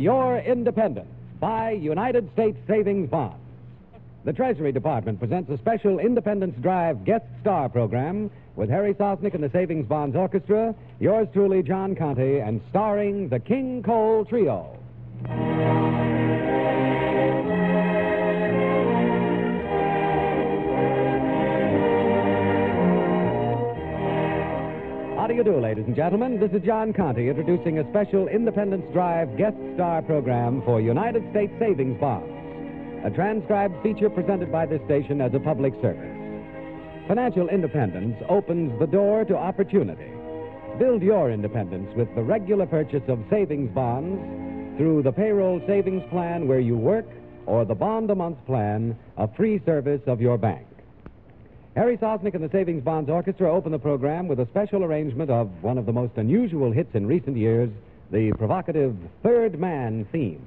your independence. Buy United States Savings Bonds. The Treasury Department presents a special Independence Drive guest star program with Harry Sosnick and the Savings Bonds Orchestra, yours truly, John Conte, and starring the King Cole Trio. Ladies and gentlemen? This is John Conte introducing a special Independence Drive guest star program for United States Savings Bonds, a transcribed feature presented by this station as a public service. Financial independence opens the door to opportunity. Build your independence with the regular purchase of savings bonds through the payroll savings plan where you work or the bond a month plan, a free service of your bank. Harry Sosnick and the Savings Bonds Orchestra open the program with a special arrangement of one of the most unusual hits in recent years, the provocative Third Man theme.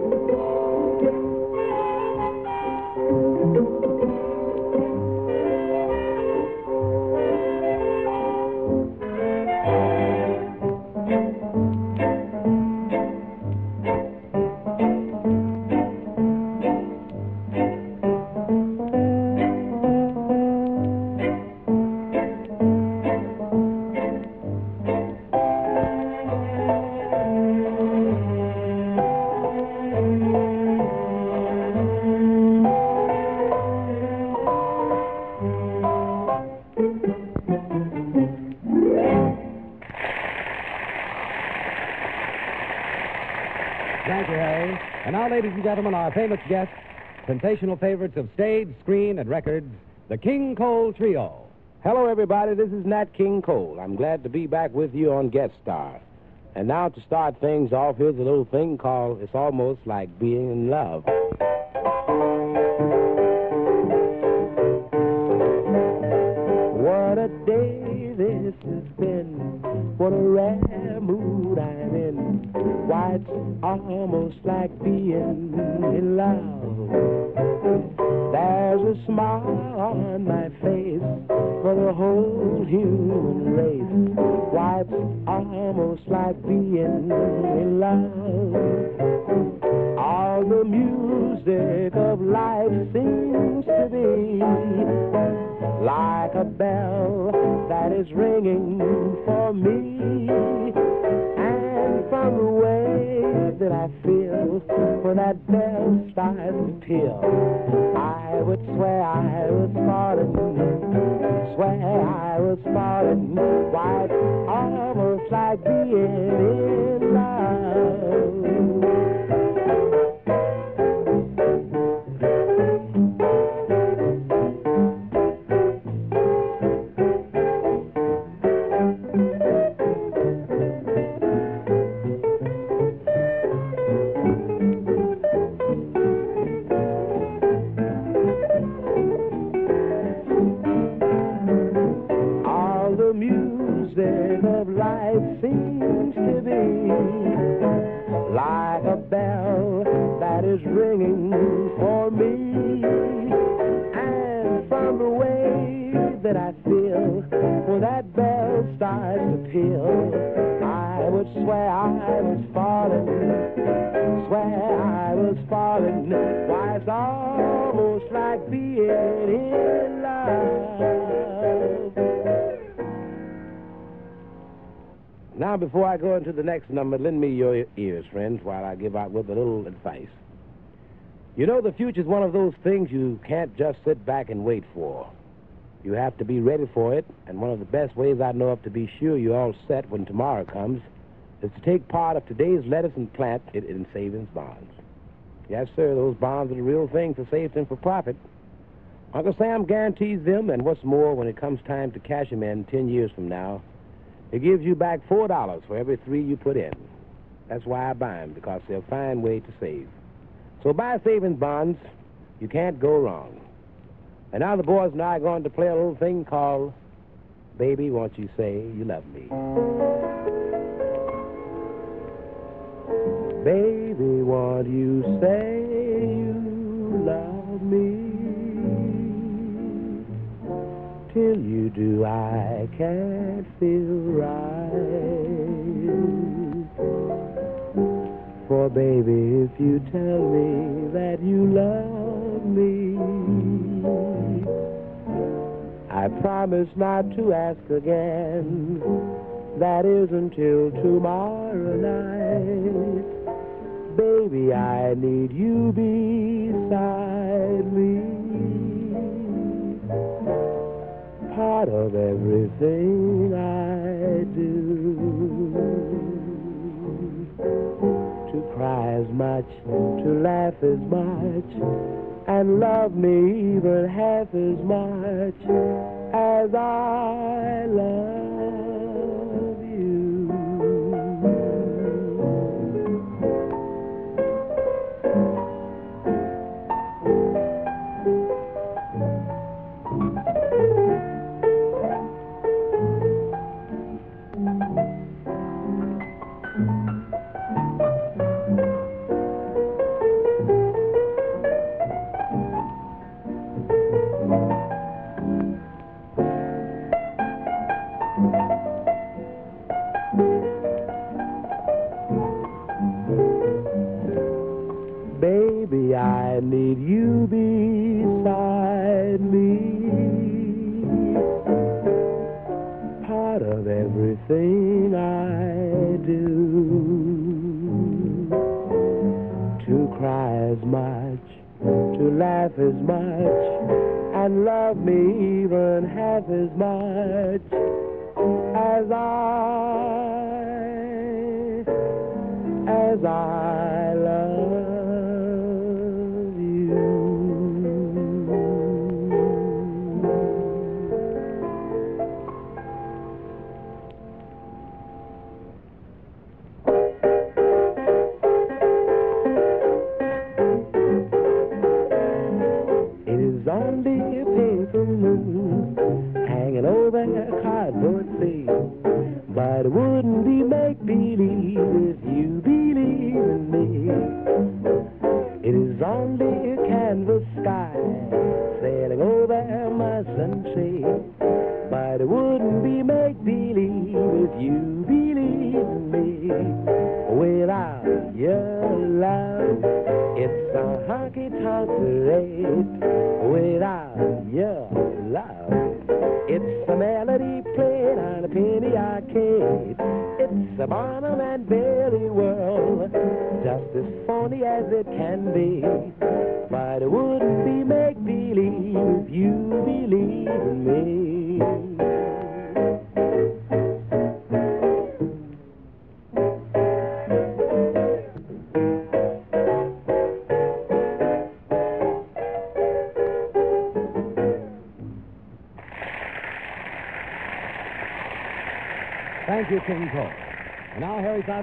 Thank gentlemen, our famous guests, sensational favorites of stage, screen, and records, the King Cole Trio. Hello, everybody. This is Nat King Cole. I'm glad to be back with you on Guest Star. And now, to start things off, here's a little thing called It's Almost Like Being in Love. What a day this has been. What a rare mood I'm almost like being in love. There's a smile on my face for the whole human race. Why, almost like being in love. All the music of life seems to be like a bell that is ringing for me. From the way that I feel when that bell starts to peal, I would swear I was falling, swear I was falling. It's almost like being in I was falling, swear I was falling. Why, it's almost like being in love. Now, before I go into the next number, lend me your ears, friends, while I give out with a little advice. You know, the future's one of those things you can't just sit back and wait for. You have to be ready for it, and one of the best ways I know of to be sure you're all set when tomorrow comes is to take part of today's lettuce and plant it in savings bonds. Yes, sir, those bonds are the real thing for and for profit. Uncle Sam guarantees them, and what's more, when it comes time to cash them in 10 years from now, it gives you back $4 for every three you put in. That's why I buy them, because they're a fine way to save. So buy savings bonds. You can't go wrong. And now the boys and I are going to play a little thing called Baby, Won't You Say You Love Me? Baby, won't you say you love me? Till you do, I can't feel right. For baby, if you tell me that you love me, I promise not to ask again. That is until tomorrow night. Baby, I need you beside me. Part of everything I do. To cry as much, to laugh as much, and love me even half as much as I love everything I do. To cry as much, to laugh as much, and love me even half as much as I as I love sailing over my sunset. As it can be. But it wouldn't be make believe if you believe in me.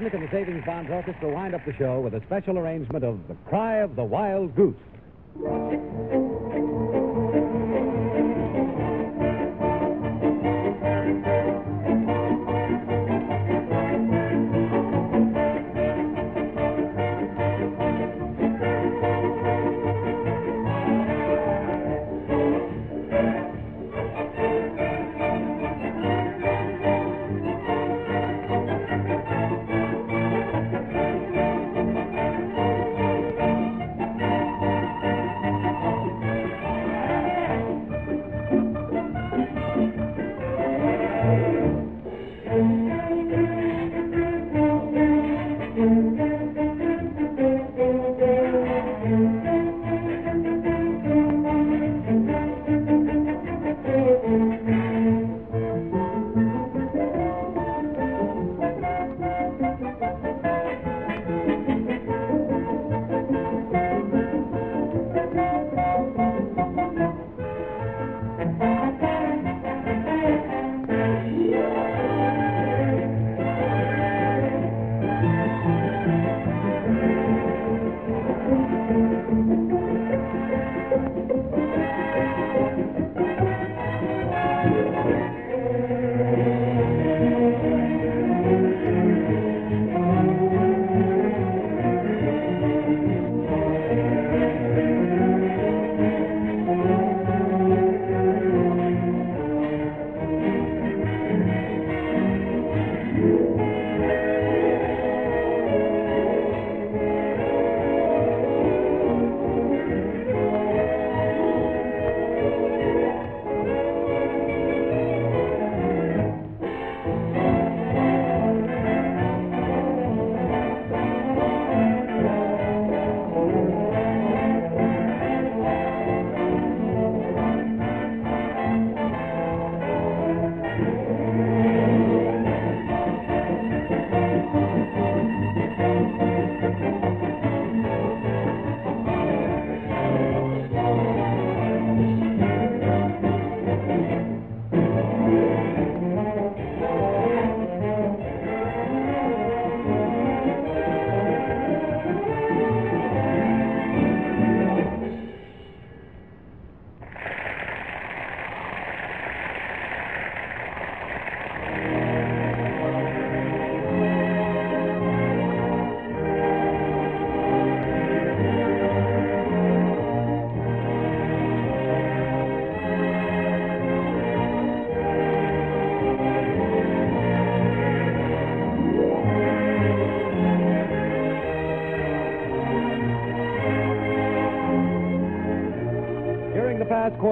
Now and the Savings Bonds Orchestra wind up the show with a special arrangement of The Cry of the Wild Goose.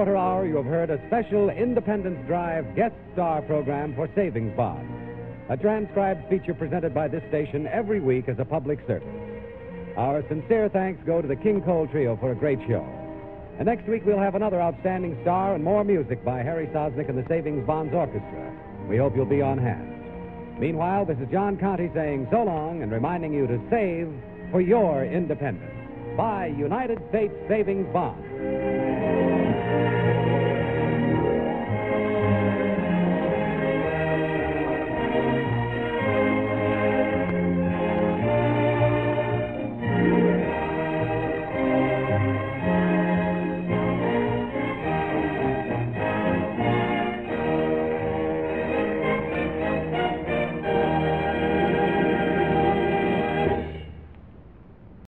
Quarter hour, you have heard a special Independence Drive guest star program for Savings Bonds. A transcribed feature presented by this station every week as a public service. Our sincere thanks go to the King Cole Trio for a great show. And next week, we'll have another outstanding star and more music by Harry Sosnick and the Savings Bonds Orchestra. We hope you'll be on hand. Meanwhile, this is John Conte saying so long and reminding you to save for your independence. Buy United States Savings Bonds.